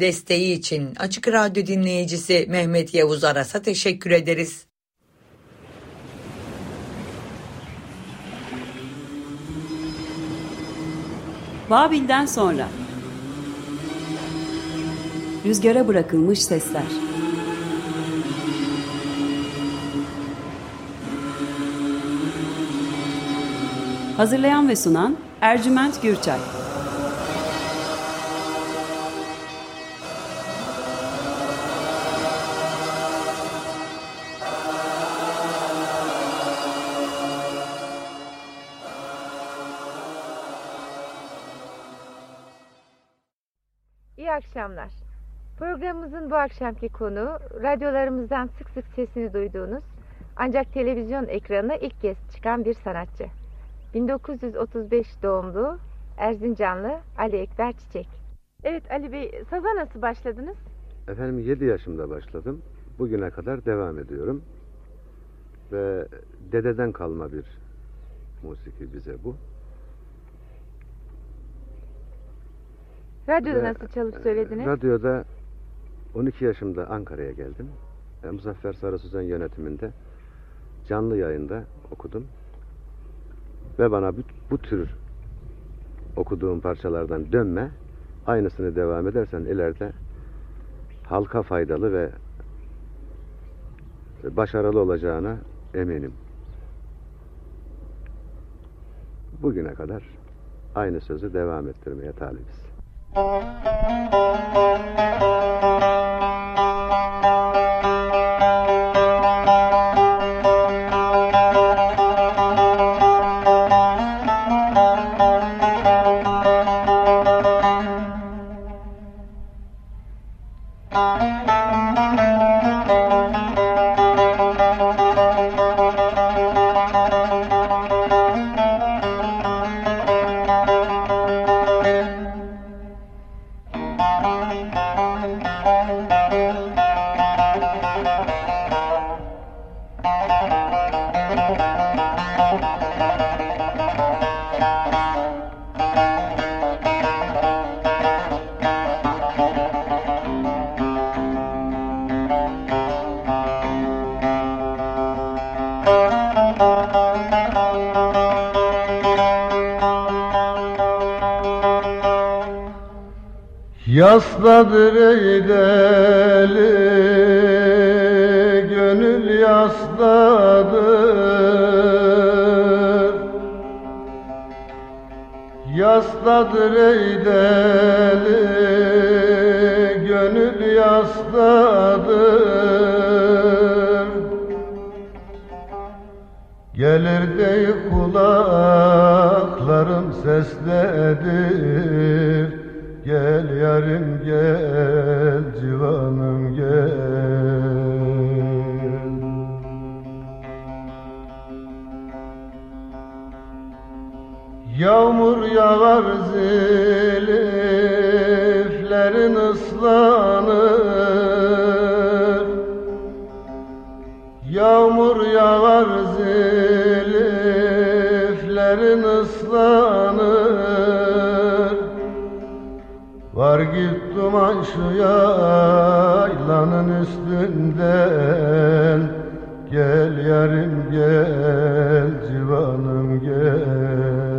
Desteği için. Açık Radyo dinleyicisi Mehmet Yavuz Aras'a teşekkür ederiz. Babil'den sonra. Rüzgara bırakılmış sesler. Hazırlayan ve sunan Ercüment Gürçay akşamlar. Programımızın bu akşamki konu radyolarımızdan sık sık sesini duyduğunuz ancak televizyon ekranına ilk kez çıkan bir sanatçı. 1935 doğumlu Erzincanlı Ali Ekber Çiçek. Evet Ali Bey, saza nasıl başladınız? Efendim 7 yaşımda başladım. Bugüne kadar devam ediyorum. Ve dededen kalma bir musiki bize bu. Radyoda Ve, nasıl çalıp söylediniz? Radyoda 12 yaşımda Ankara'ya geldim. E, Muzaffer Sarı Sözen yönetiminde canlı yayında okudum. Ve bana bu, bu tür okuduğum parçalardan dönme, aynısını devam edersen ileride halka faydalı ve başarılı olacağına eminim. Bugüne kadar aynı sözü devam ettirmeye talibiz. Thank you. Islanır Var git duman şu yaylanın üstünden. Gel yarim gel civanım gel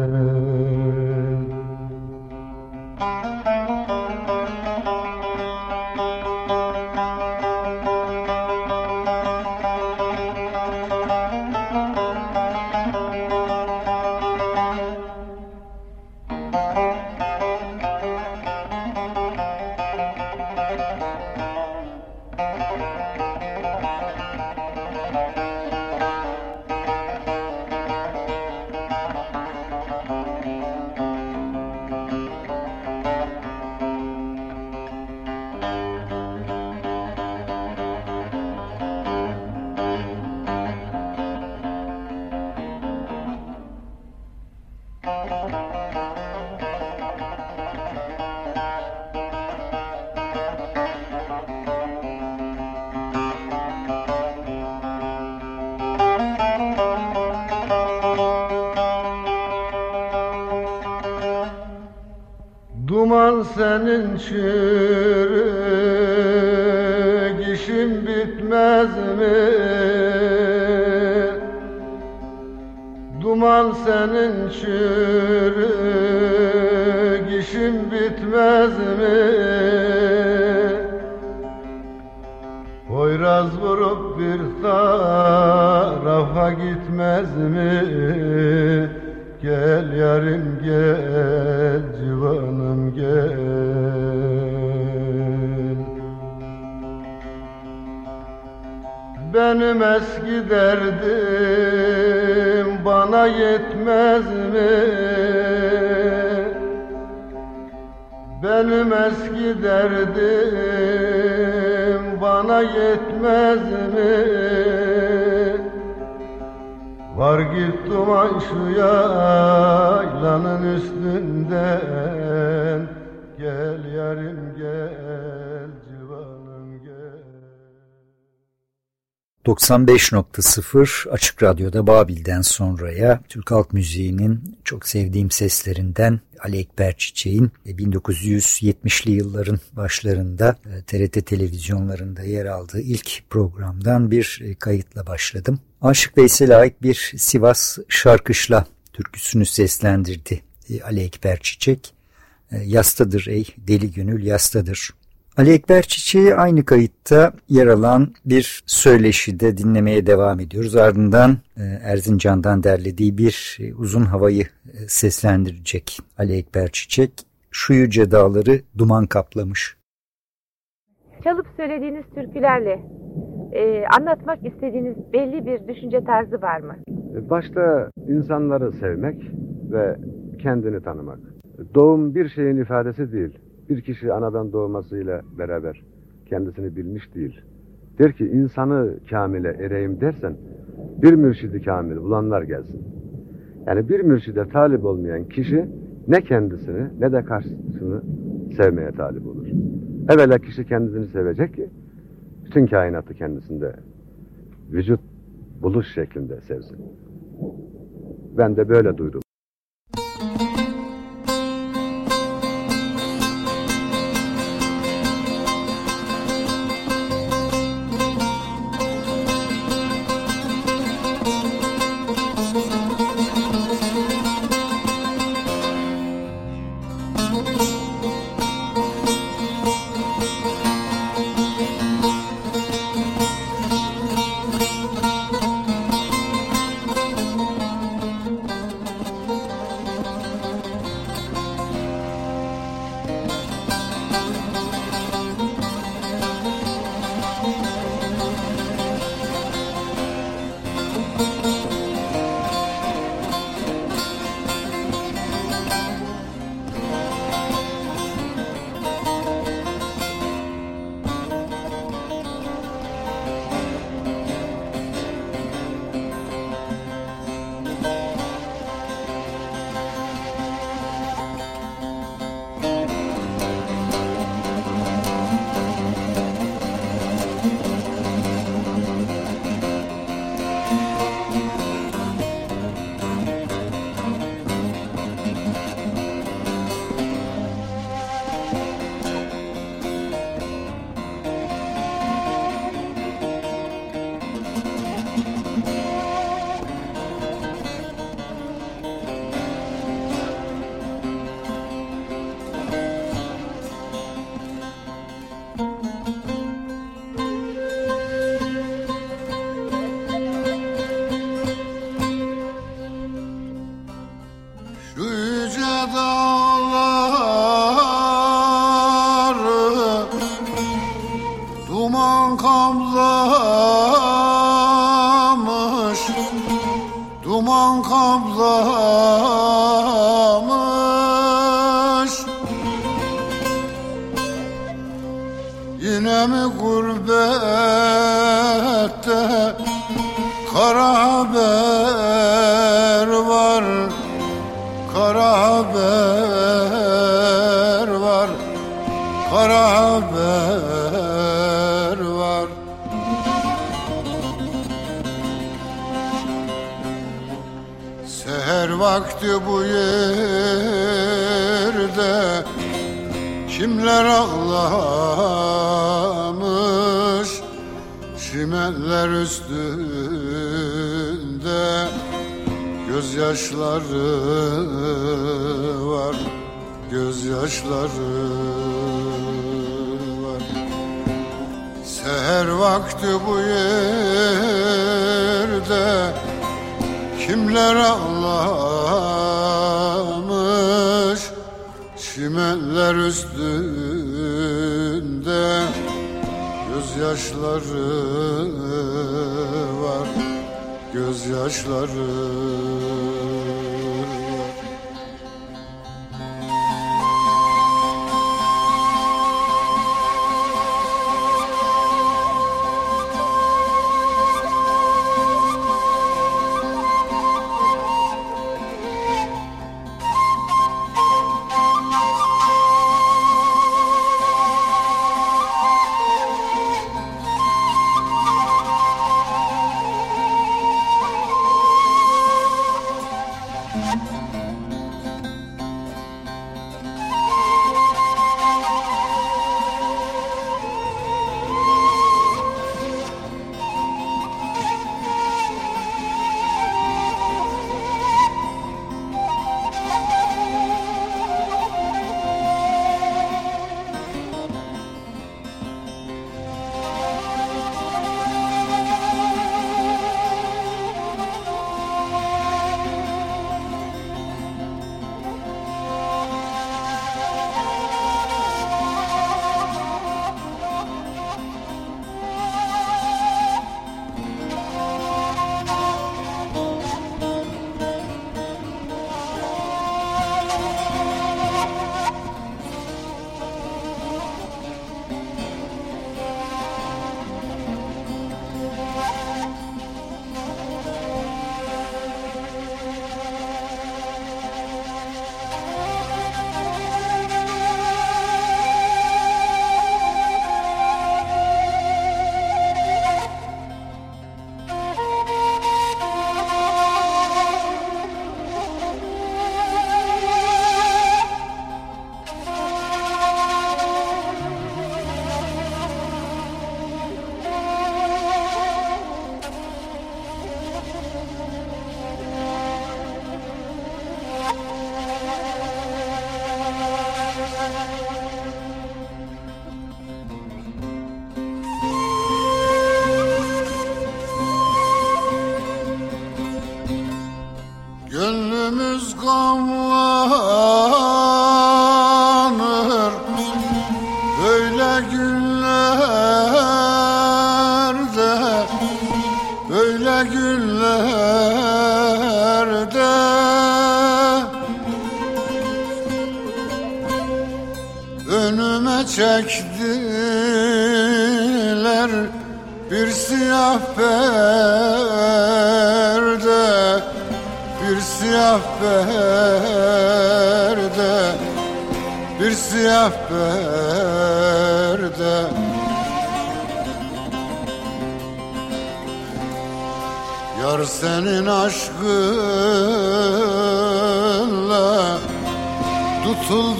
Benim eski derdim bana yetmez mi? Benim eski derdim bana yetmez mi? Var git duman şu yaylanın üstünden Gel yarim 95.0 Açık Radyo'da Babil'den sonraya Türk Halk Müziği'nin çok sevdiğim seslerinden Ali Ekber Çiçek'in 1970'li yılların başlarında TRT televizyonlarında yer aldığı ilk programdan bir kayıtla başladım. Aşık Veysel'e ait bir Sivas şarkışla türküsünü seslendirdi Ali Ekber Çiçek. Yastadır ey deli gönül yastadır. Ali Ekber Çiçek'i aynı kayıtta yer alan bir söyleşide dinlemeye devam ediyoruz. Ardından Erzincan'dan derlediği bir uzun havayı seslendirecek Ali Ekber Çiçek. Şu yüce dağları duman kaplamış. Çalıp söylediğiniz türkülerle e, anlatmak istediğiniz belli bir düşünce tarzı var mı? Başta insanları sevmek ve kendini tanımak. Doğum bir şeyin ifadesi değil. Bir kişi anadan doğmasıyla beraber kendisini bilmiş değil. Der ki insanı kamile ereyim dersen bir mürşidi kamil bulanlar gelsin. Yani bir mürşide talip olmayan kişi ne kendisini ne de karşısını sevmeye talip olur. Evvela kişi kendisini sevecek ki bütün kainatı kendisinde vücut buluş şeklinde sevsin. Ben de böyle duydum. Yüce dağ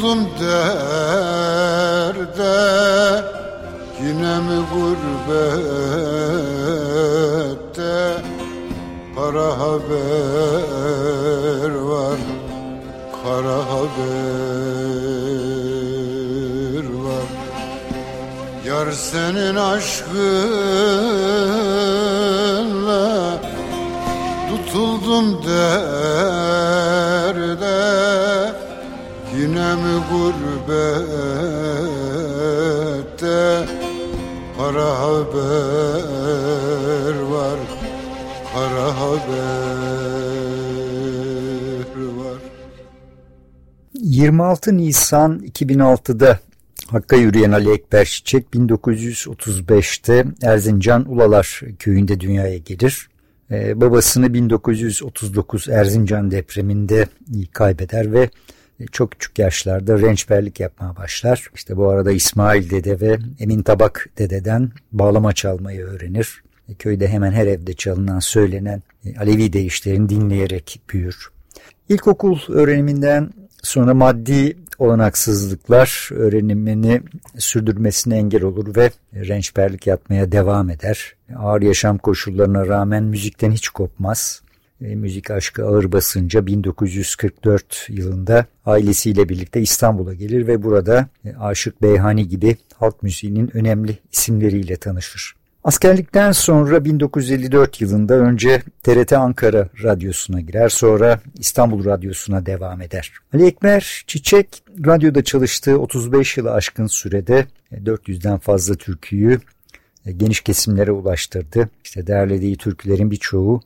und der 26 Nisan 2006'da Hakk'a yürüyen Ali Ekber Çiçek 1935'te Erzincan Ulalar köyünde dünyaya gelir. Ee, babasını 1939 Erzincan depreminde kaybeder ve çok küçük yaşlarda rençberlik yapmaya başlar. İşte bu arada İsmail dede ve Emin Tabak dededen bağlama çalmayı öğrenir. Köyde hemen her evde çalınan söylenen Alevi deyişlerini dinleyerek büyür. İlkokul öğreniminden sonra maddi olanaksızlıklar öğrenimini sürdürmesine engel olur ve rençberlik yapmaya devam eder. Ağır yaşam koşullarına rağmen müzikten hiç kopmaz. E, müzik aşkı ağır basınca 1944 yılında ailesiyle birlikte İstanbul'a gelir ve burada e, Aşık Beyhani gibi halk müziğinin önemli isimleriyle tanışır. Askerlikten sonra 1954 yılında önce TRT Ankara Radyosu'na girer sonra İstanbul Radyosu'na devam eder. Ali Ekber Çiçek radyoda çalıştığı 35 yılı aşkın sürede 400'den e, fazla türküyü e, geniş kesimlere ulaştırdı. İşte derlediği türkülerin birçoğu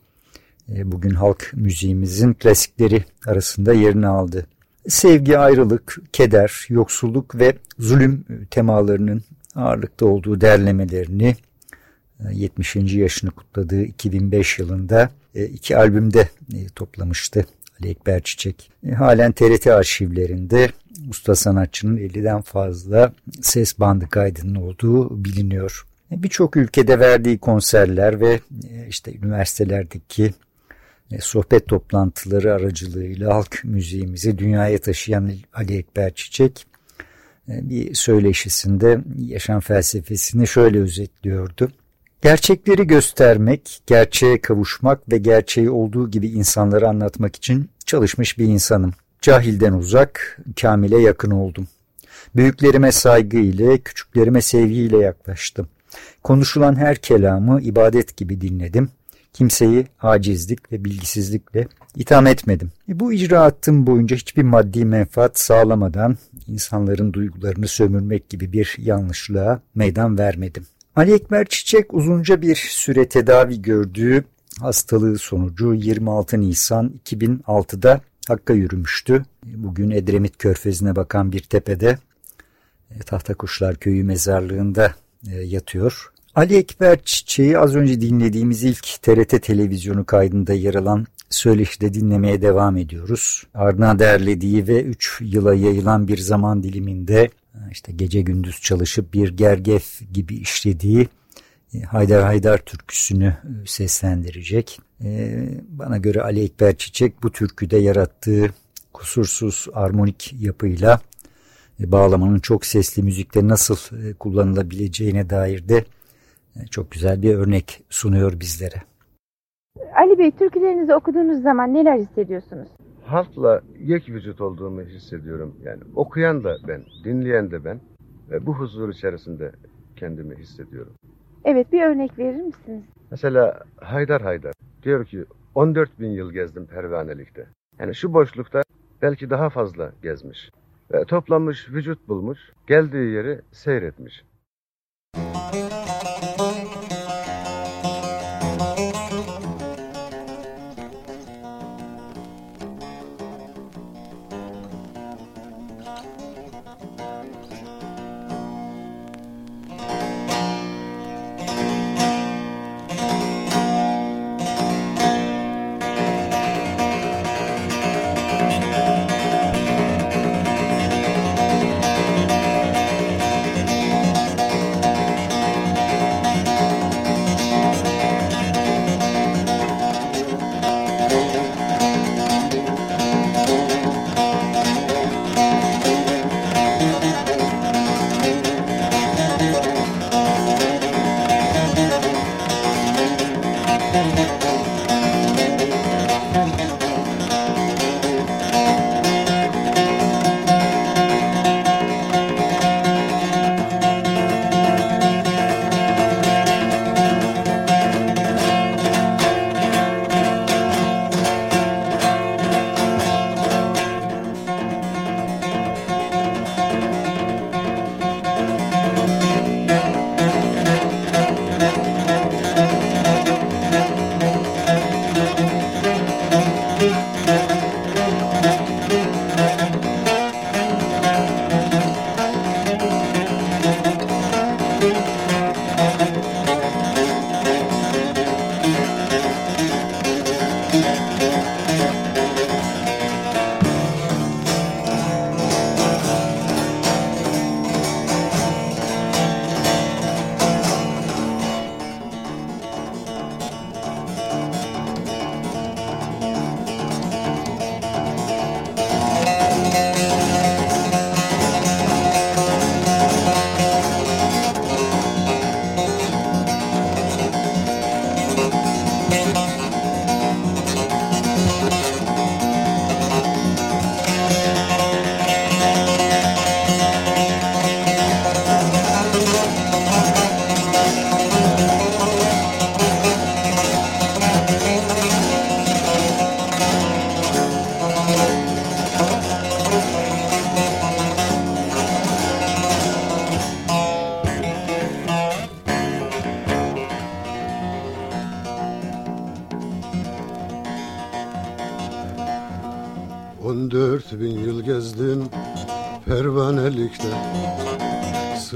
e, bugün halk müziğimizin klasikleri arasında yerini aldı. Sevgi, ayrılık, keder, yoksulluk ve zulüm temalarının ağırlıkta olduğu derlemelerini 70. yaşını kutladığı 2005 yılında e, iki albümde e, toplamıştı Ali Ekber Çiçek. E, halen TRT arşivlerinde usta sanatçının 50'den fazla ses bandı kaydının olduğu biliniyor. Birçok ülkede verdiği konserler ve işte üniversitelerdeki sohbet toplantıları aracılığıyla halk müziğimizi dünyaya taşıyan Ali Ekber Çiçek bir söyleşisinde yaşam felsefesini şöyle özetliyordu. Gerçekleri göstermek, gerçeğe kavuşmak ve gerçeği olduğu gibi insanlara anlatmak için çalışmış bir insanım. Cahilden uzak, kamile yakın oldum. Büyüklerime saygı ile, küçüklerime sevgiyle yaklaştım. Konuşulan her kelamı ibadet gibi dinledim. Kimseyi acizlik ve bilgisizlikle itham etmedim. E bu icraatım boyunca hiçbir maddi menfaat sağlamadan insanların duygularını sömürmek gibi bir yanlışlığa meydan vermedim. Ali Ekber Çiçek uzunca bir süre tedavi gördüğü hastalığı sonucu 26 Nisan 2006'da Hakk'a yürümüştü. Bugün Edremit Körfezi'ne bakan bir tepede e, Tahtakuşlar Köyü mezarlığında e, yatıyor. Ali Ekber Çiçek'i az önce dinlediğimiz ilk TRT televizyonu kaydında yer alan söyleşide dinlemeye devam ediyoruz. Ardına derlediği ve 3 yıla yayılan bir zaman diliminde işte gece gündüz çalışıp bir gergef gibi işlediği e, Haydar Haydar türküsünü e, seslendirecek. E, bana göre Ali Ekber Çiçek bu türküde yarattığı kusursuz armonik yapıyla bağlamanın çok sesli müzikte nasıl kullanılabileceğine dair de çok güzel bir örnek sunuyor bizlere. Ali Bey türkülerinizi okuduğunuz zaman neler hissediyorsunuz? halkla yek vücut olduğumu hissediyorum. Yani okuyan da ben, dinleyen de ben. Ve bu huzur içerisinde kendimi hissediyorum. Evet bir örnek verir misiniz? Mesela Haydar Haydar diyor ki 14 bin yıl gezdim pervanelikte. Yani şu boşlukta belki daha fazla gezmiş. Ve toplanmış vücut bulmuş, geldiği yeri seyretmiş.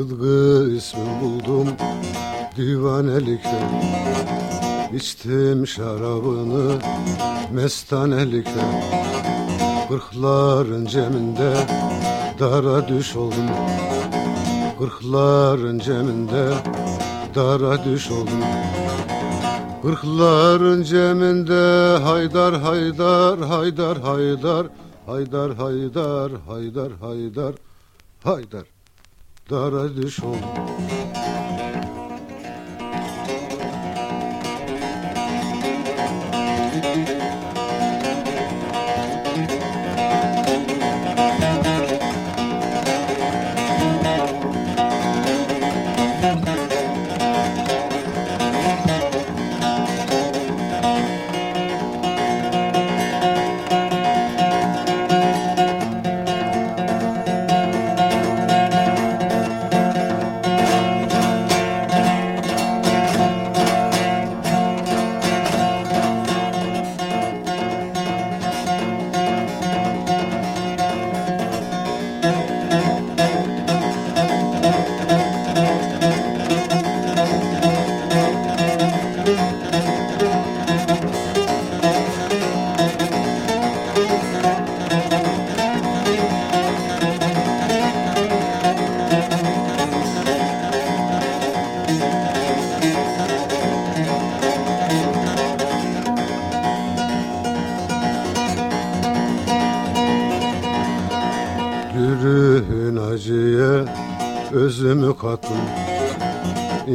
Sıdgı ismi buldum divanelikte. İçtim şarabını mestanelikte. Kırkların ceminde dara düş oldum. Kırkların ceminde dara düş oldum. Kırkların ceminde haydar haydar haydar haydar Haydar haydar haydar haydar haydar Dara düş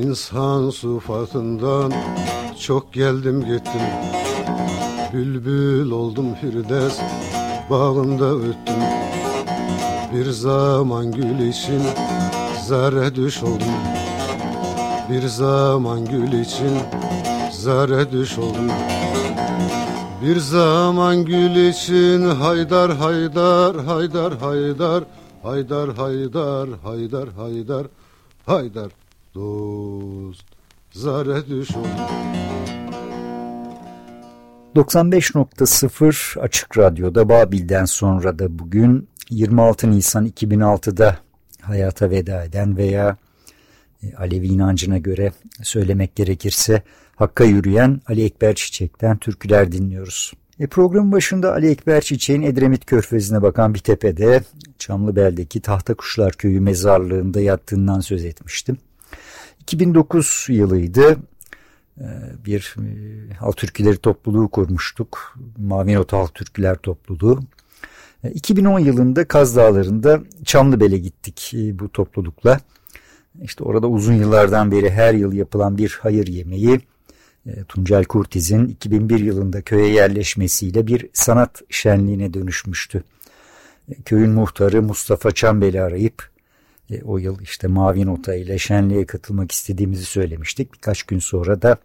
İnsan sıfatından çok geldim gittim. Bülbül oldum Firdevs bağında öttüm. Bir zaman gül için zerre düş oldum. Bir zaman gül için zerre düş oldum. Bir zaman gül için haydar haydar haydar haydar haydar haydar haydar haydar haydar dost zare düş 95.0 Açık Radyo'da Babil'den sonra da bugün 26 Nisan 2006'da hayata veda eden veya e, Alevi inancına göre söylemek gerekirse Hakka yürüyen Ali Ekber Çiçek'ten türküler dinliyoruz. E programın başında Ali Ekber Çiçek'in Edremit Körfezi'ne bakan bir tepede Çamlıbel'deki Tahta Kuşlar Köyü mezarlığında yattığından söz etmiştim. 2009 yılıydı. E, bir e, halk türküleri topluluğu kurmuştuk. Mavi Not Halk Türküler Topluluğu. 2010 e, yılında Kaz Dağları'nda Çamlıbel'e gittik bu toplulukla. İşte orada uzun yıllardan beri her yıl yapılan bir hayır yemeği e, Tuncel Kurtiz'in 2001 yılında köye yerleşmesiyle bir sanat şenliğine dönüşmüştü. E, köyün muhtarı Mustafa Çambel'i arayıp e, o yıl işte Mavi Nota ile şenliğe katılmak istediğimizi söylemiştik. Birkaç gün sonra da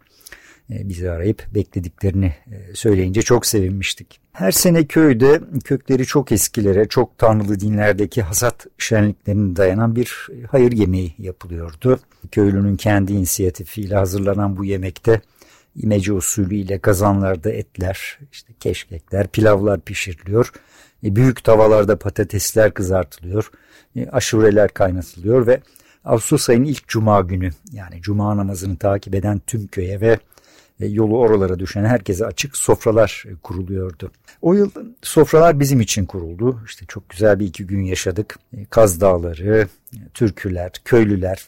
bizi arayıp beklediklerini söyleyince çok sevinmiştik. Her sene köyde kökleri çok eskilere, çok tanrılı dinlerdeki hasat şenliklerine dayanan bir hayır yemeği yapılıyordu. Köylünün kendi inisiyatifiyle hazırlanan bu yemekte imece usulüyle kazanlarda etler, işte keşkekler, pilavlar pişiriliyor. E, büyük tavalarda patatesler kızartılıyor. E, aşureler kaynatılıyor ve Ağustos ayının ilk cuma günü yani cuma namazını takip eden tüm köye ve e, yolu oralara düşen herkese açık sofralar e, kuruluyordu. O yıl sofralar bizim için kuruldu. İşte çok güzel bir iki gün yaşadık. Kaz Dağları, türküler, köylüler,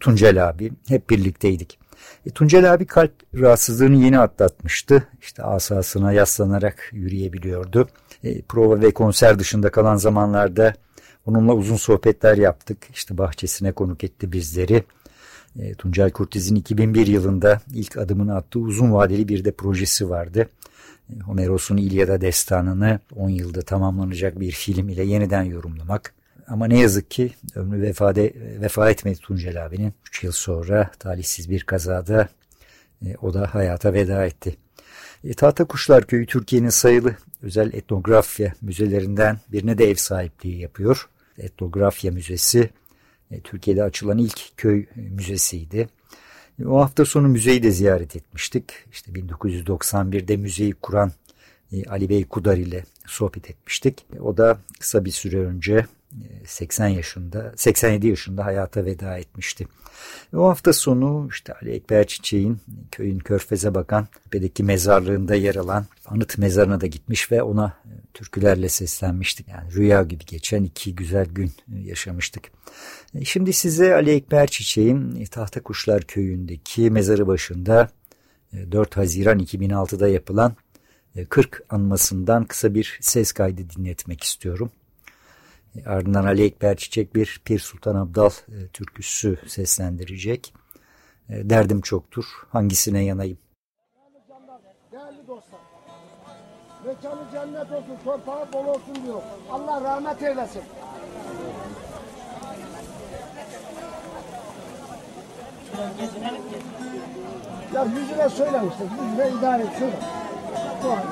Tuncel abi hep birlikteydik. E, Tuncel abi kalp rahatsızlığını yeni atlatmıştı. İşte asasına yaslanarak yürüyebiliyordu. Prova ve konser dışında kalan zamanlarda onunla uzun sohbetler yaptık. İşte bahçesine konuk etti bizleri. E, Tuncel Kurtiz'in 2001 yılında ilk adımını attığı uzun vadeli bir de projesi vardı. E, Homeros'un İlyada destanını 10 yılda tamamlanacak bir film ile yeniden yorumlamak. Ama ne yazık ki ömrü vefade, vefa etmedi Tuncel abinin. 3 yıl sonra talihsiz bir kazada e, o da hayata veda etti. E, Tahta Kuşlar Köyü Türkiye'nin sayılı özel etnografya müzelerinden birine de ev sahipliği yapıyor. Etnografya Müzesi e, Türkiye'de açılan ilk köy müzesiydi. E, o hafta sonu müzeyi de ziyaret etmiştik. İşte 1991'de müzeyi kuran e, Ali Bey Kudar ile sohbet etmiştik. O da kısa bir süre önce 80 e, yaşında, 87 yaşında hayata veda etmişti. O hafta sonu işte Ali Ekber Çiçek'in köyün körfeze bakan tepedeki mezarlığında yer alan anıt mezarına da gitmiş ve ona e, türkülerle seslenmiştik. Yani rüya gibi geçen iki güzel gün yaşamıştık. Şimdi size Ali Ekber Çiçek'in Tahta Kuşlar Köyü'ndeki mezarı başında 4 Haziran 2006'da yapılan 40 e, anmasından kısa bir ses kaydı dinletmek istiyorum. E, ardından Ali Ekber Çiçek bir Pir Sultan Abdal e, türküsü seslendirecek. Derdim çoktur, hangisine yanayım? Değerli dostlar, mekanı cennet olsun, torpağı bol olsun diyor. Allah rahmet eylesin. Ya yüzüne söyle işte, yüzüne idare et, söyle. Bu an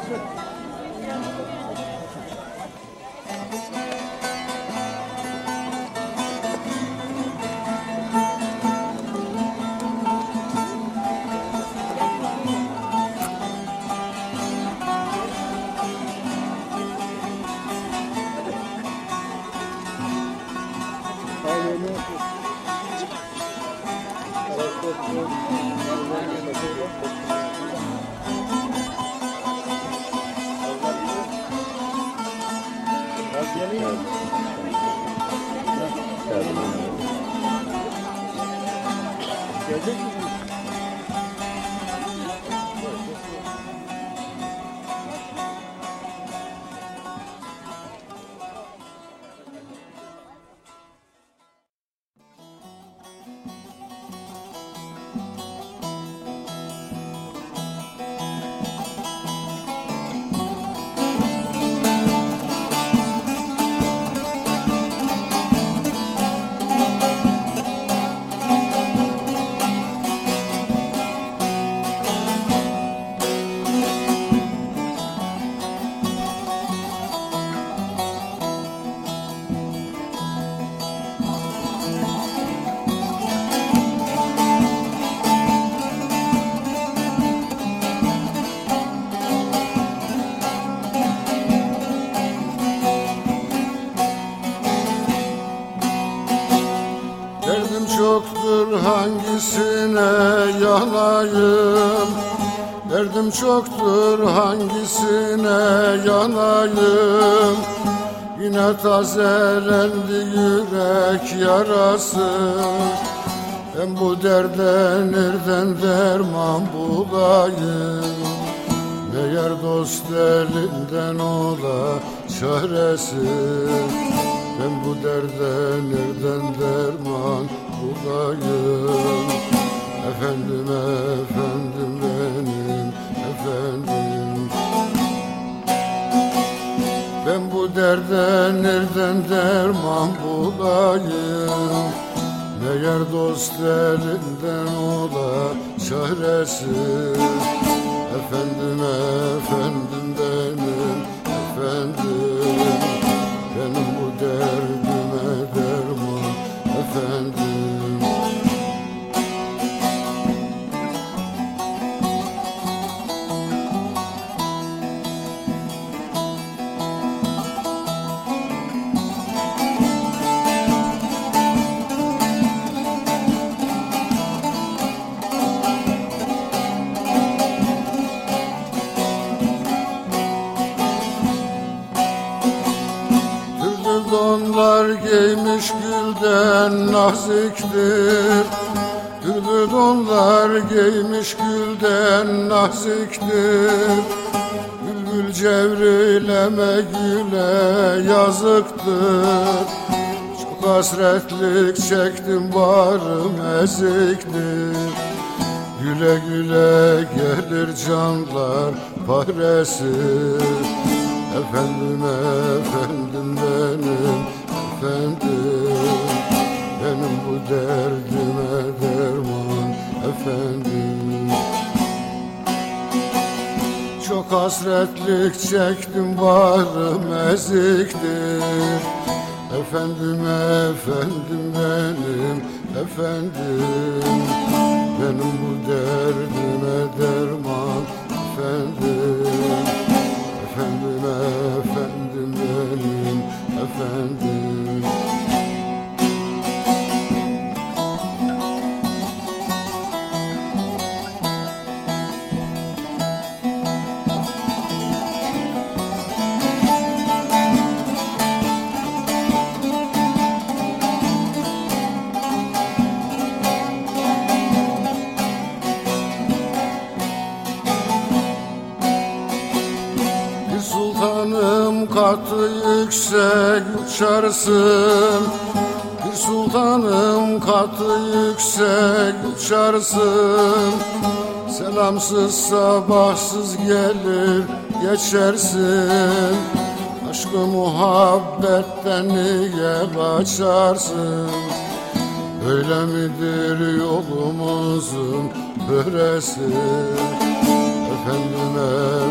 Yine naziktir. Türlü donlar giymiş gülden naziktir. Bülbül cevrileme güle yazıktır. Çok hasretlik çektim barım eziktir. Güle güle gelir canlar paresi. Efendim efendim benim efendim efendim. Çok hasretlik çektim varım eziktir. Efendim efendim benim efendim. Benim bu derdime derman efendim katı yüksek uçarsın. Bir sultanım katı yüksek uçarsın. Selamsız sabahsız gelir geçersin. Aşkı muhabbetten niye kaçarsın? Böyle midir yolumuzun böresi Efendim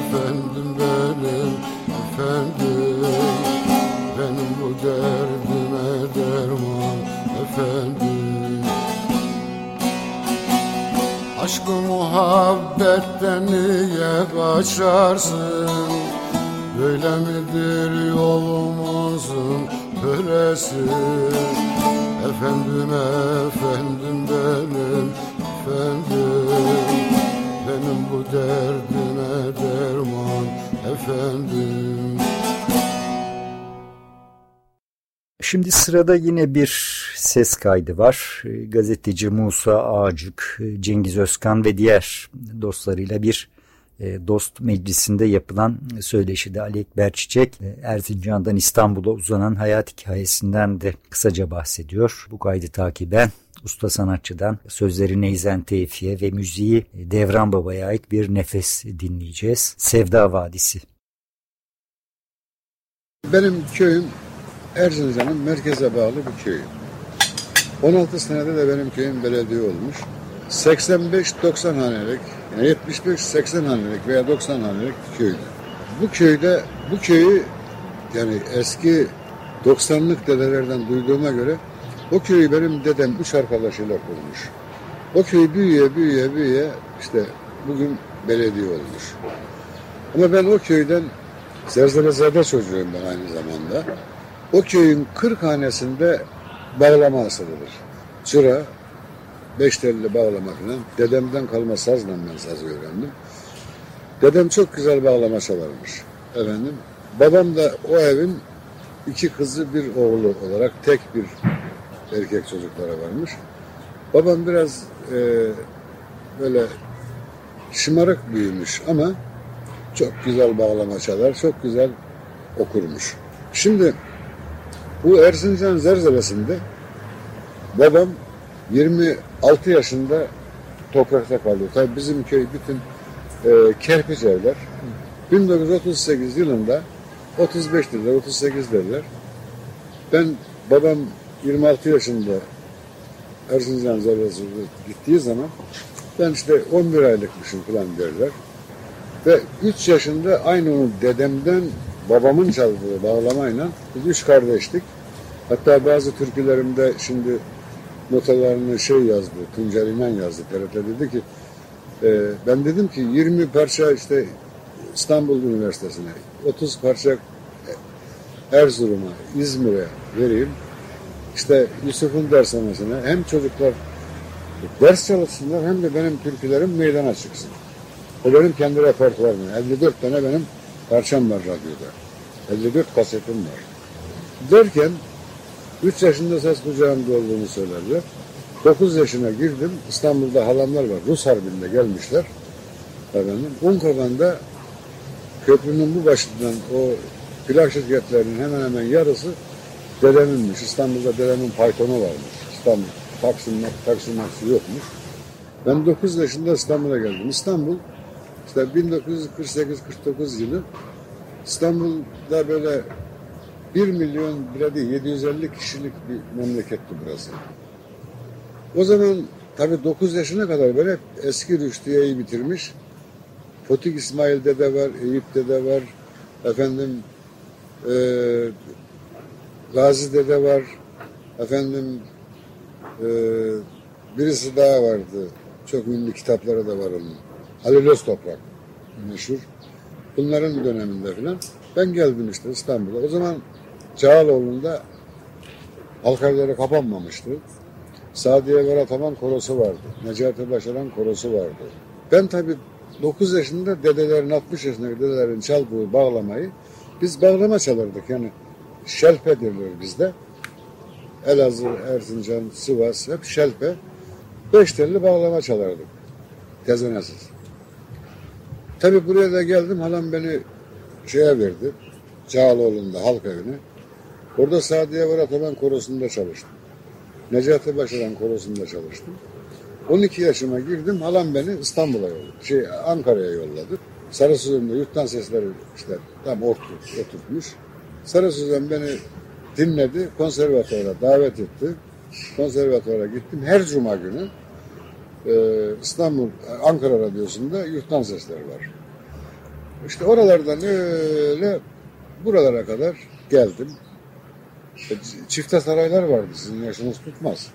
efendim benim efendim. Benim bu derdime derman efendim. Aşkı muhabbetten niye kaçarsın Böyle midir yolumuzun pöresi Efendim efendim benim efendim. Benim bu derdime derman efendim Şimdi sırada yine bir ses kaydı var. Gazeteci Musa Ağacık, Cengiz Özkan ve diğer dostlarıyla bir e, dost meclisinde yapılan söyleşide Ali Ekber Çiçek e, Erzincan'dan İstanbul'a uzanan hayat hikayesinden de kısaca bahsediyor. Bu kaydı takiben usta sanatçıdan sözleri Neyzen Tevfi'ye ve müziği Devran Baba'ya ait bir nefes dinleyeceğiz. Sevda Vadisi. Benim köyüm Erzincan'ın merkeze bağlı bir köy. 16 senede de benim köyüm belediye olmuş. 85-90 hanelik, yani 75-80 hanelik veya 90 hanelik bir köydü. Bu köyde, bu köyü yani eski 90'lık dedelerden duyduğuma göre o köyü benim dedem üç arkadaşıyla kurmuş. O köy büyüye büyüye büyüye işte bugün belediye olmuş. Ama ben o köyden Zerzelezade çocuğuyum ben aynı zamanda. O köyün 40 hanesinde bağlama asılıdır. Çıra, beş telli bağlama falan. Dedemden kalma sazla ben sazı öğrendim. Dedem çok güzel bağlama çalarmış. Efendim. Babam da o evin iki kızı bir oğlu olarak tek bir erkek çocuklara varmış. Babam biraz e, böyle şımarık büyümüş ama çok güzel bağlama çalar, çok güzel okurmuş. Şimdi bu Erzincan Zerzelesi'nde babam 26 yaşında toprakta kalıyor. Tabii bizim köy bütün e, kerpiç evler. 1938 yılında 35 derler, 38 derler. Ben babam 26 yaşında Erzincan Zerzelesi'ne gittiği zaman ben işte 11 aylıkmışım falan derler. Ve 3 yaşında aynı onun dedemden babamın çaldığı bağlamayla biz üç kardeştik. Hatta bazı türkülerimde şimdi notalarını şey yazdı, Tuncer İnan yazdı. TRT dedi ki e, ben dedim ki 20 parça işte İstanbul Üniversitesi'ne, 30 parça Erzurum'a, İzmir'e vereyim. İşte Yusuf'un dershanesine hem çocuklar ders çalışsınlar hem de benim türkülerim meydana çıksın. O benim kendi repertuarım. 54 tane benim parçam var radyoda. 54 kasetim var. Derken 3 yaşında ses kucağımda olduğunu söylerler. 9 yaşına girdim. İstanbul'da halamlar var. Rus Harbi'nde gelmişler. Efendim. Unkavan'da köprünün bu başından o plak şirketlerinin hemen hemen yarısı dedeminmiş. İstanbul'da dedemin paytonu varmış. İstanbul Taksim, Taksim Aksi yokmuş. Ben 9 yaşında İstanbul'a geldim. İstanbul işte 1948-49 yılı İstanbul'da böyle 1 milyon bile değil 750 kişilik bir memleketti burası. O zaman tabii 9 yaşına kadar böyle eski Rüştiye'yi bitirmiş. Fotik İsmail'de de var, Eyüp'te de var, efendim e, Gazi'de de var, efendim e, birisi daha vardı. Çok ünlü kitapları da var onun. Halil Öztoprak meşhur. Bunların döneminde filan. Ben geldim işte İstanbul'a. O zaman Çağaloğlu'nda halk evleri kapanmamıştı. Sadiye Verataman korosu vardı. Necati Başaran korosu vardı. Ben tabii 9 yaşında dedelerin 60 yaşındaki dedelerin çaldığı bağlamayı biz bağlama çalardık. Yani şelpe derler bizde. Elazığ, Erzincan, Sivas hep şelpe. Beş telli bağlama çalardık. Tezenesiz. Tabii buraya da geldim. Halam beni şeye verdi. Cağaloğlu'nda halk evini. Orada Sadiye Murat Aman korosunda çalıştım. Necati Başaran korosunda çalıştım. 12 yaşıma girdim. Halam beni İstanbul'a yolladı. Şey, Ankara'ya yolladı. Sarı Suzan'da yurttan sesleri işte tam ortu, oturtmuş. Sarı Suzan beni dinledi. Konservatuvara davet etti. Konservatuvara gittim. Her cuma günü e, İstanbul, Ankara Radyosu'nda yurttan sesleri var. İşte oralardan öyle buralara kadar geldim. E, Çifte saraylar vardı sizin yaşınız tutmaz.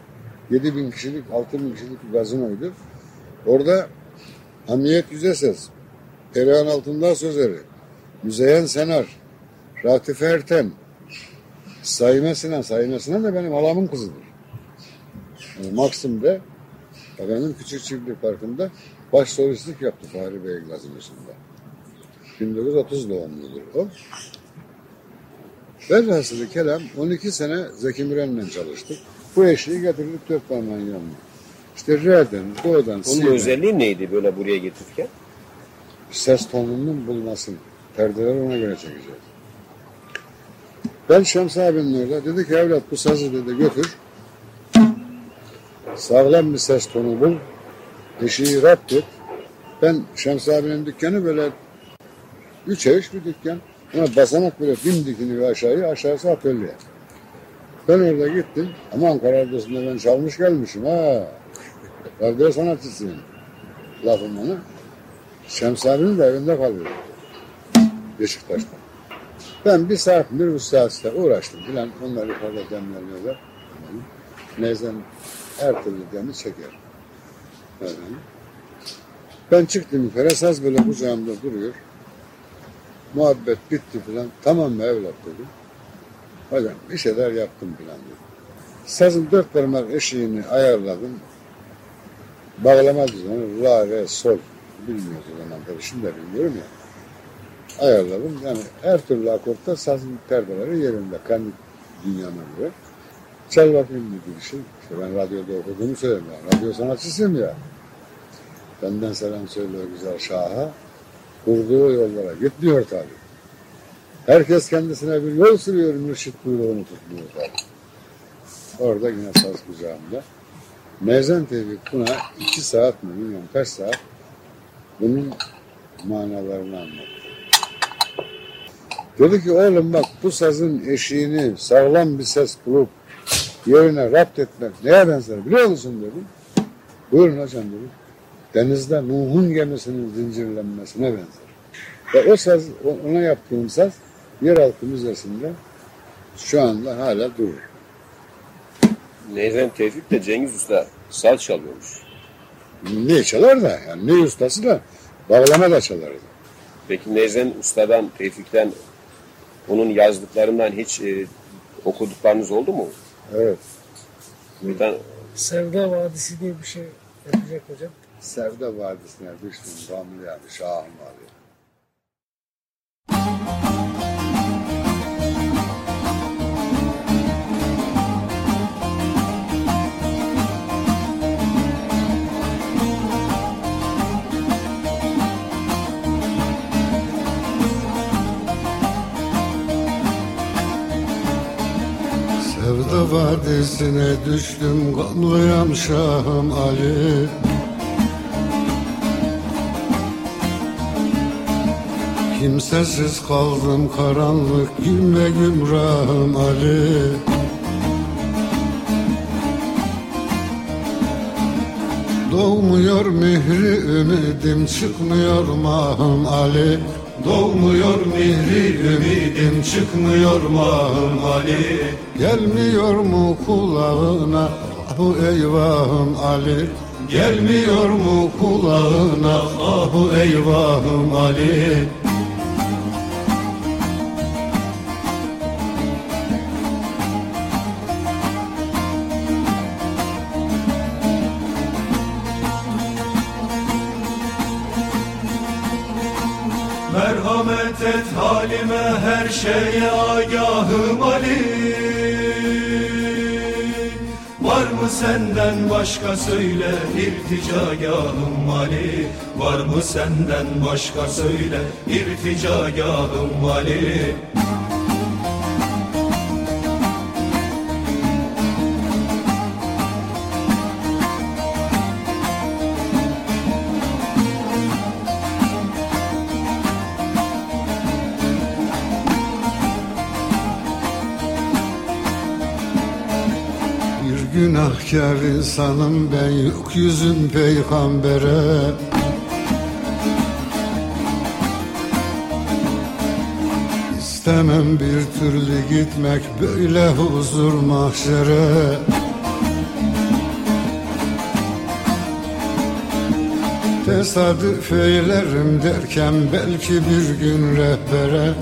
7 bin kişilik, 6 bin kişilik bir gazinoydu. Orada Hamiyet Yüzeses, Perihan Altındağ Sözleri, Müzeyyen Senar, Ratif Ertem, Sayime Sinan da benim halamın kızıdır. Yani Maksim'de, efendim Küçük Çiftlik Parkı'nda baş solistlik yaptı Fahri Bey'in gazinosunda. 1930 doğumludur o. Velhasılı kelam 12 sene Zeki Müren'le çalıştık. Bu eşiği getirdik dört parmağın yanına. İşte R'den, Doğu'dan, Onun C'den özelliği neydi böyle buraya getirirken? ses tonunun bulmasını. Perdeleri ona göre çekeceğiz. Ben Şems abinin orada dedi ki evlat bu sazı dedi götür. Sağlam bir ses tonu bul. Eşiği rapt et. Ben Şems abinin dükkanı böyle üç eş bir dükkan. Ama basamak böyle dimdik iniyor aşağıya, aşağısı atölye. Ben orada gittim ama Ankara Radyosu'nda ben çalmış gelmişim ha. Radyo sanatçısıyım. Lafım bana. Şems abinin de evinde kalıyor. Beşiktaş'ta. Ben bir saat, bir buçuk saatte uğraştım filan. Onlar yukarıda demleniyorlar. Neyzen her türlü demi çeker. Ben çıktım yukarı, saz böyle kucağımda duruyor. Muhabbet bitti filan. Tamam mı evlat dedim. Hocam bir şeyler yaptım filan dedim. Sazın dört parmak eşiğini ayarladım. Bağlama düzeni, la, re, sol. Bilmiyoruz o zaman tabii şimdi de bilmiyorum ya. Ayarladım. Yani her türlü akortta sazın perdeleri yerinde. Kendi dünyama göre. Çal bakayım bir şey. İşte ben radyoda okuduğumu söyleyeyim. ya. Radyo sanatçısıyım ya. Benden selam söyle o güzel şaha. Kurduğu yollara gitmiyor tabi. Herkes kendisine bir yol sürüyor, mürşit buyruğunu tutmuyor tabi. Orada yine saz kucağımda. Mezen Tevfik buna iki saat mi bilmiyorum kaç saat bunun manalarını anlattı. Dedi ki oğlum bak bu sazın eşiğini sağlam bir ses bulup yerine rapt etmek neye benzer biliyor musun dedim. Buyurun hocam dedim. Denizde Nuh'un gemisinin zincirlenmesine benzer. Ve o saz, ona yaptığım saz yeraltı müzesinde şu anda hala durur. Neyzen Tevfik de Cengiz Usta saz çalıyormuş. Ne çalar da yani ne ustası da bağlama da çalardı. Peki Neyzen Usta'dan, Tevfik'ten onun yazdıklarından hiç e, okuduklarınız oldu mu? Evet. Bir tane Sevda Vadisi diye bir şey yapacak hocam. Sevda Vadisi'ne düştüm. Gamlı yani şahım var Sevda vadisine düştüm Gamlıyam Şahım Ali. Kimsesiz kaldım karanlık gün ve gümrahım Ali? Doğmuyor mihri ümidim çıkmıyor mahım Ali Doğmuyor mihri ümidim çıkmıyor mahım Ali Gelmiyor mu kulağına bu eyvahım Ali? Gelmiyor mu kulağına ah bu eyvahım Ali şeye agahım Ali. Var mı senden başka söyle irticagahım Ali? Var mı senden başka söyle irticagahım Ali Günahkar insanım ben yok yüzüm peygambere. İstemem bir türlü gitmek böyle huzur mahşere. Tesadüf eylerim derken belki bir gün rehbere.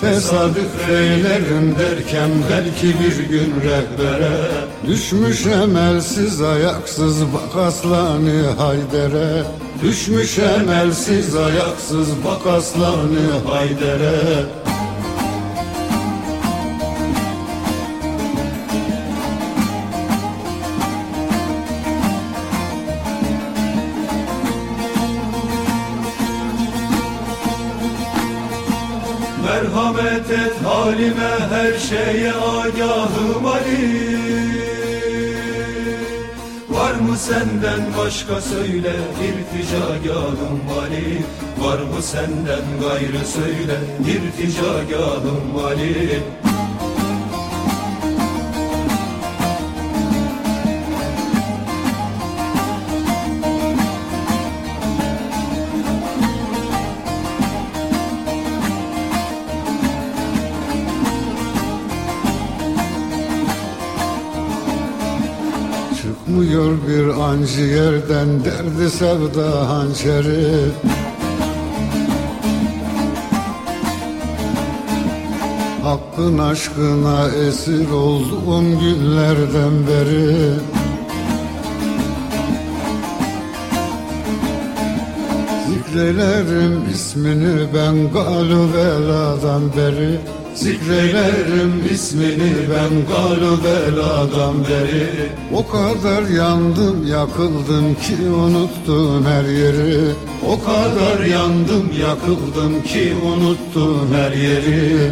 Tesadüf eylerim derken belki bir gün rehbere Düşmüş emelsiz ayaksız bak aslanı haydere. Düşmüş emelsiz ayaksız bak aslanı haydere. Merhamet et halime her şeye agahım Ali mı senden başka söyle irticagahım Ali Var mı senden gayrı söyle irticagahım Ali bir ancı yerden derdi sevda hançeri. Hakkın aşkına esir olduğum günlerden beri. Zikrelerim ismini ben galu beladan beri Zikrelerim ismini ben galu beladan beri. O kadar yandım yakıldım ki unuttum her yeri. O kadar yandım yakıldım ki unuttum her yeri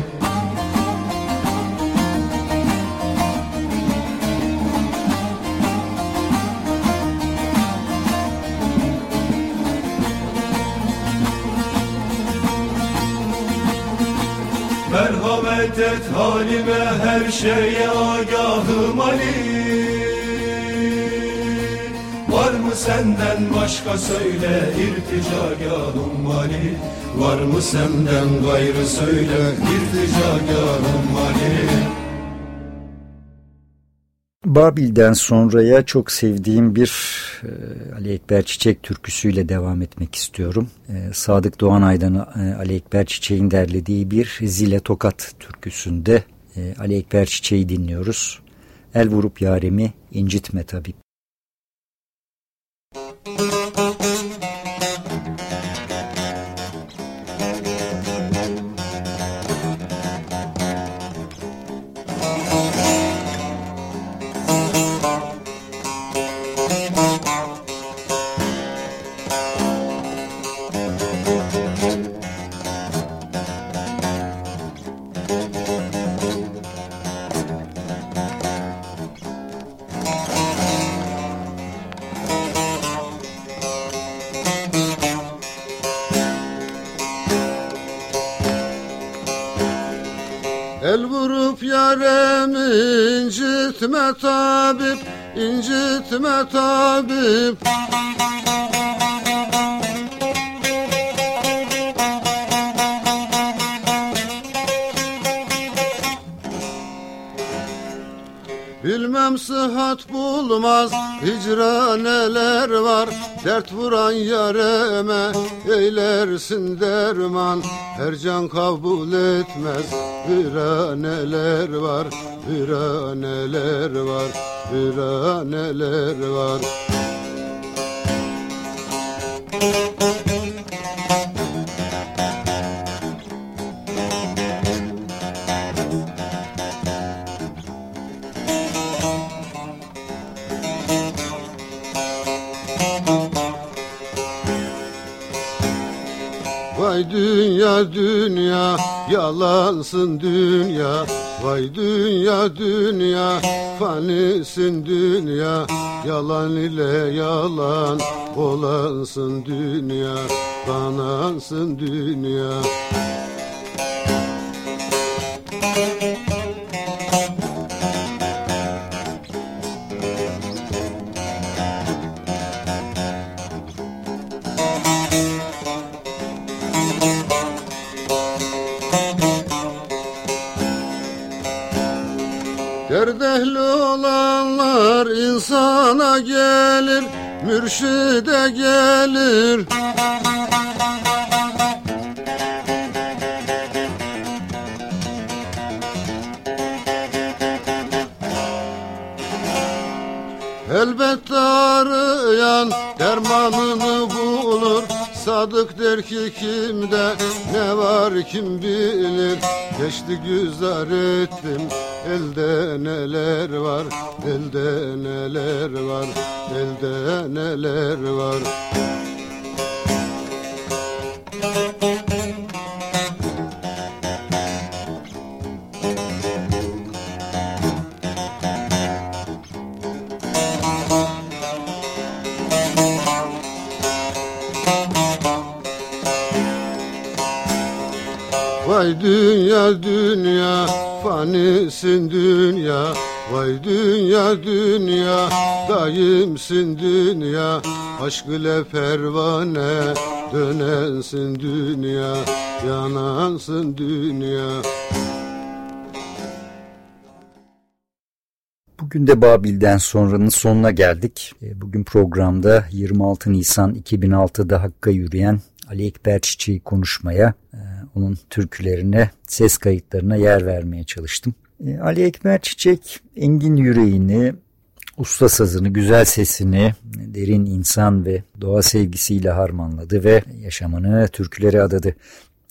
halime her şeye agahım Ali. Var mı senden başka söyle irticagahım Ali? Var mı senden gayrı söyle irticagahım Ali Babil'den sonraya çok sevdiğim bir e, Ali Ekber Çiçek türküsüyle devam etmek istiyorum. E, Sadık Doğanay'dan e, Ali Ekber Çiçek'in derlediği bir Zile Tokat türküsünde e, Ali Ekber Çiçek'i dinliyoruz. El vurup yaremi incitme tabip. İncitme tabip Bilmem sıhhat bulmaz hicra neler var Dert vuran yareme eylersin derman. Her can kabul etmez viraneler var Viraneler var Viraneler var. Vay yalansın dünya Vay dünya dünya fanisin dünya Yalan ile yalan olansın dünya Kanansın dünya. Derdehli insana gelir, mürşide gelir. Elbette arayan dermanını bulur Sadık der ki kimde ne var kim bilir? Geçti güzar ettim elde neler var? Elde neler var? Elde neler var Vay dünya dünya fanisin dünya. Vay dünya dünya daimsin dünya. Aşk ile pervane dönensin dünya. Yanansın dünya. Bugün de Babil'den sonranın sonuna geldik. E, bugün programda 26 Nisan 2006'da Hakk'a yürüyen Ali Ekber Çiçeği konuşmaya, e, onun türkülerine, ses kayıtlarına yer vermeye çalıştım. E, Ali Ekber Çiçek engin yüreğini, usta sazını, güzel sesini, derin insan ve doğa sevgisiyle harmanladı ve yaşamını türkülere adadı.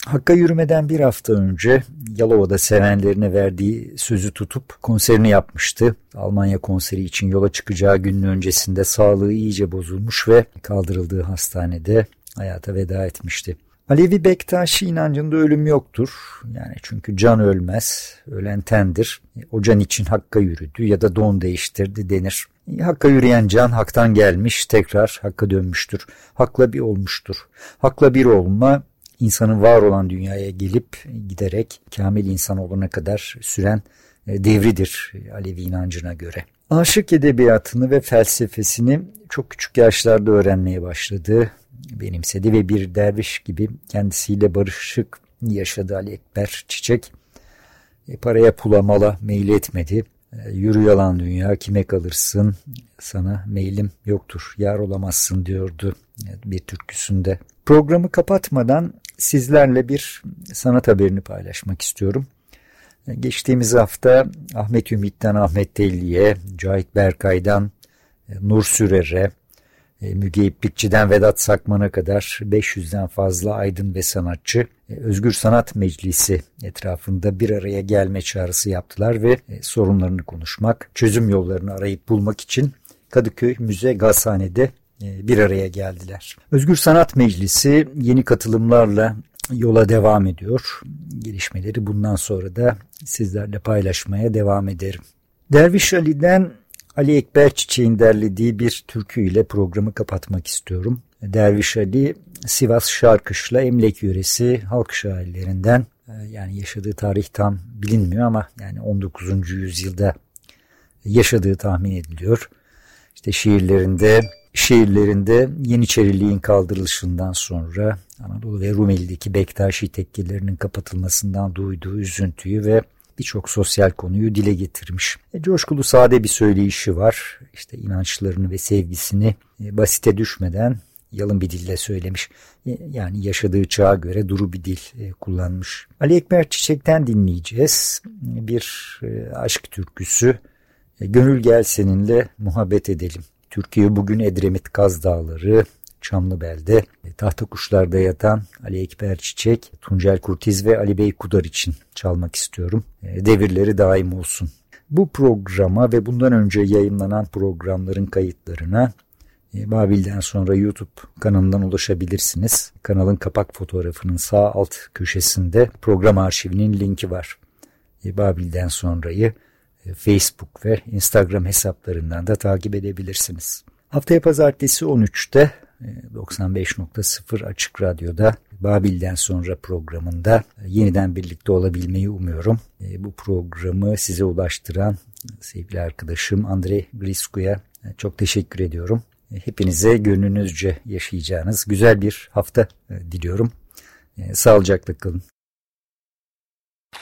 Hakk'a yürümeden bir hafta önce Yalova'da sevenlerine verdiği sözü tutup konserini yapmıştı. Almanya konseri için yola çıkacağı günün öncesinde sağlığı iyice bozulmuş ve kaldırıldığı hastanede hayata veda etmişti. Alevi Bektaşi inancında ölüm yoktur. Yani çünkü can ölmez, ölen tendir. O can için Hakk'a yürüdü ya da don değiştirdi denir. Hakka yürüyen can haktan gelmiş, tekrar Hakk'a dönmüştür. Hakla bir olmuştur. Hakla bir olma insanın var olan dünyaya gelip giderek kamil insan olana kadar süren e, devridir Alevi inancına göre. Aşık edebiyatını ve felsefesini çok küçük yaşlarda öğrenmeye başladı, benimsedi ve bir derviş gibi kendisiyle barışık yaşadı Ali Ekber Çiçek. E, paraya pula mala meyil etmedi. E, yürü yalan dünya kime kalırsın sana meylim yoktur yar olamazsın diyordu bir türküsünde. Programı kapatmadan sizlerle bir sanat haberini paylaşmak istiyorum. Geçtiğimiz hafta Ahmet Ümit'ten Ahmet Telli'ye, Cahit Berkay'dan Nur Sürer'e, Müge İplikçi'den Vedat Sakman'a kadar 500'den fazla aydın ve sanatçı Özgür Sanat Meclisi etrafında bir araya gelme çağrısı yaptılar ve sorunlarını konuşmak, çözüm yollarını arayıp bulmak için Kadıköy Müze Gazhane'de e, bir araya geldiler. Özgür Sanat Meclisi yeni katılımlarla yola devam ediyor. Gelişmeleri bundan sonra da sizlerle paylaşmaya devam ederim. Derviş Ali'den Ali Ekber Çiçek'in derlediği bir türkü ile programı kapatmak istiyorum. Derviş Ali Sivas Şarkışla Emlek yöresi halk şairlerinden e, yani yaşadığı tarih tam bilinmiyor ama yani 19. yüzyılda yaşadığı tahmin ediliyor. İşte şiirlerinde şehirlerinde Yeniçeriliğin kaldırılışından sonra Anadolu ve Rumeli'deki Bektaşi tekkelerinin kapatılmasından duyduğu üzüntüyü ve birçok sosyal konuyu dile getirmiş. E, coşkulu sade bir söyleyişi var. İşte inançlarını ve sevgisini e, basite düşmeden yalın bir dille söylemiş. E, yani yaşadığı çağa göre duru bir dil e, kullanmış. Ali Ekber Çiçek'ten dinleyeceğiz. Bir e, aşk türküsü. E, Gönül gel seninle muhabbet edelim. Türkiye bugün Edremit Kaz Dağları, Çamlıbel'de e, tahta kuşlarda yatan Ali Ekber Çiçek, Tuncel Kurtiz ve Ali Bey Kudar için çalmak istiyorum. E, devirleri daim olsun. Bu programa ve bundan önce yayınlanan programların kayıtlarına E, Babil'den sonra YouTube kanalından ulaşabilirsiniz. Kanalın kapak fotoğrafının sağ alt köşesinde program arşivinin linki var. Babil'den sonrayı Facebook ve Instagram hesaplarından da takip edebilirsiniz. Haftaya pazartesi 13'te 95.0 Açık Radyo'da Babil'den sonra programında yeniden birlikte olabilmeyi umuyorum. Bu programı size ulaştıran sevgili arkadaşım Andrei Grisku'ya çok teşekkür ediyorum. Hepinize gönlünüzce yaşayacağınız güzel bir hafta diliyorum. Sağlıcakla kalın.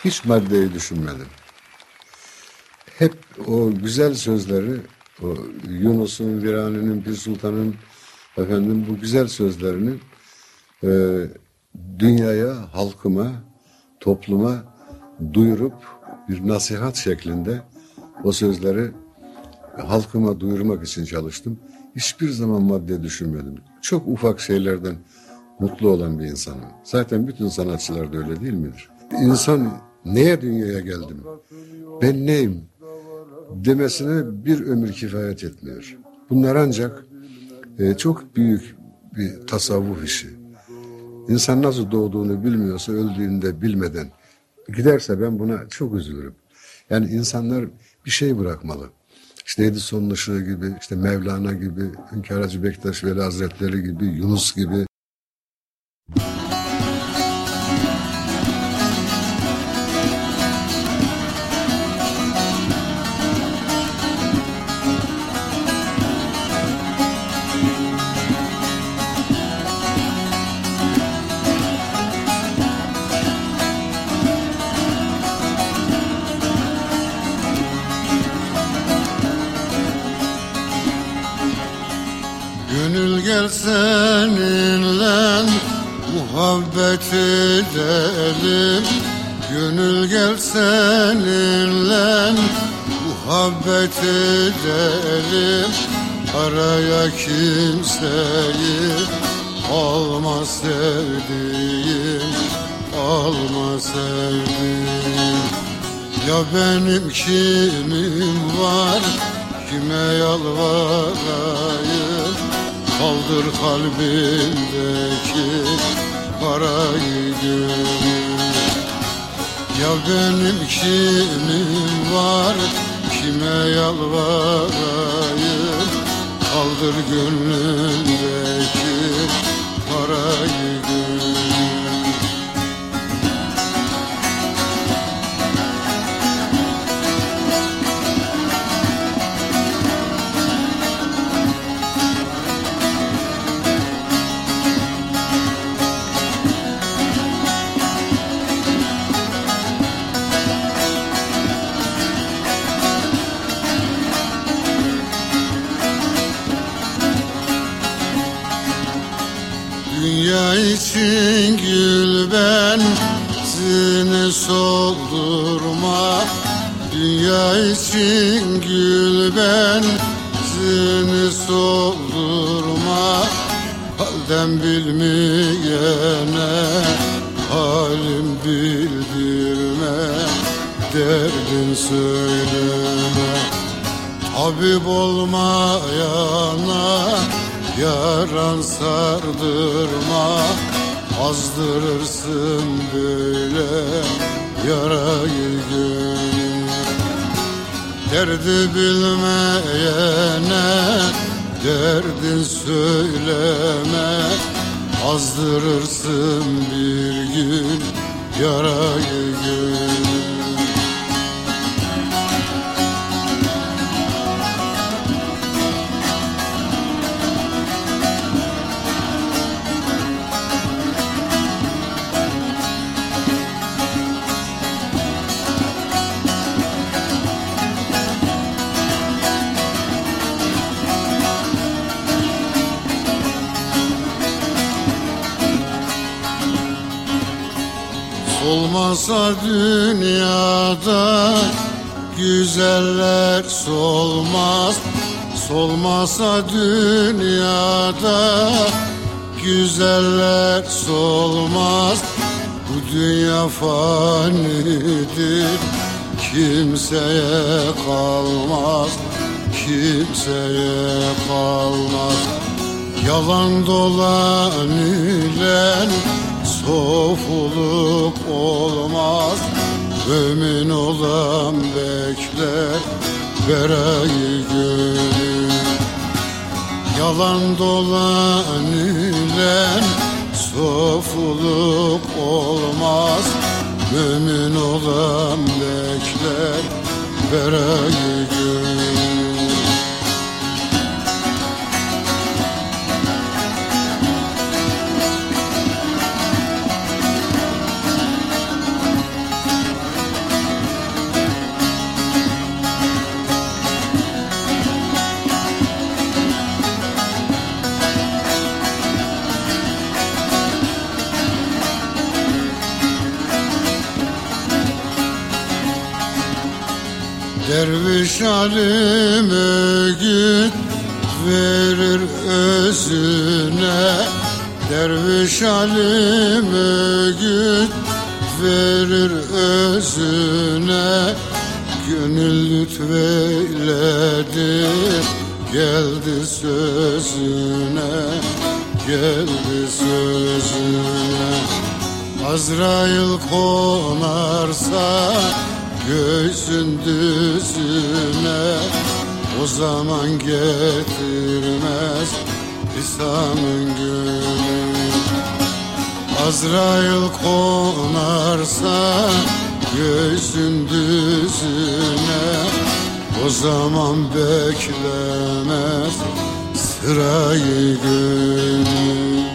Hiç maddeyi düşünmedim. Hep o güzel sözleri, Yunus'un, Virani'nin, Bir Sultan'ın efendim bu güzel sözlerini e, dünyaya, halkıma, topluma duyurup bir nasihat şeklinde o sözleri halkıma duyurmak için çalıştım. Hiçbir zaman madde düşünmedim. Çok ufak şeylerden mutlu olan bir insanım. Zaten bütün sanatçılar da öyle değil midir? İnsan neye dünyaya geldim? Ben neyim? Demesine bir ömür kifayet etmiyor. Bunlar ancak e, çok büyük bir tasavvuf işi. İnsan nasıl doğduğunu bilmiyorsa öldüğünde bilmeden giderse ben buna çok üzülürüm. Yani insanlar bir şey bırakmalı. İşte Edison'un ışığı gibi, işte Mevlana gibi, Hünkar Hacı Bektaş Veli Hazretleri gibi, Yunus gibi, Gönül seninle muhabbet edelim. Gönül gel seninle muhabbet edelim. Araya kimseyi alma sevdiğim Alma sevdiğim. Ya benim kimim var? Kime yalvarayım Kaldır kalbimdeki parayı Ya benim kimim var kime yalvarayım? Kaldır gönlümdeki parayı Dünya için gül ben seni soldurma. Dünya için gül ben seni soldurma. Halden bilmeyene halim bildirme. Derdin söyleme. Tabip olmayana Yaran sardırma Azdırırsın böyle yarayı gönül. Derdi bilmeyene derdin söyleme Azdırırsın bir gün yarayı gönül Solmasa dünyada güzeller solmaz. Solmasa dünyada güzeller solmaz. Bu dünya fanidir kimseye kalmaz. Kimseye kalmaz. Yalan dolan ile sofuluk olmaz Mümin olan bekler bereyi gönül Yalan dolan ile sofuluk olmaz Mümin olan bekler bereyi gönül Derviş alim öğüt verir özüne. Derviş alim öğüt verir özüne. Gönül lütfeyledi geldi sözüne. Geldi sözüne. Azrail konarsa göğsün düzüne O zaman getirmez İsa'nın günü Azrail konarsa göğsün düzüne O zaman beklemez sırayı günü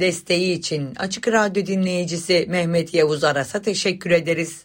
Desteği için Açık Radyo dinleyicisi Mehmet Yavuz Aras'a teşekkür ederiz.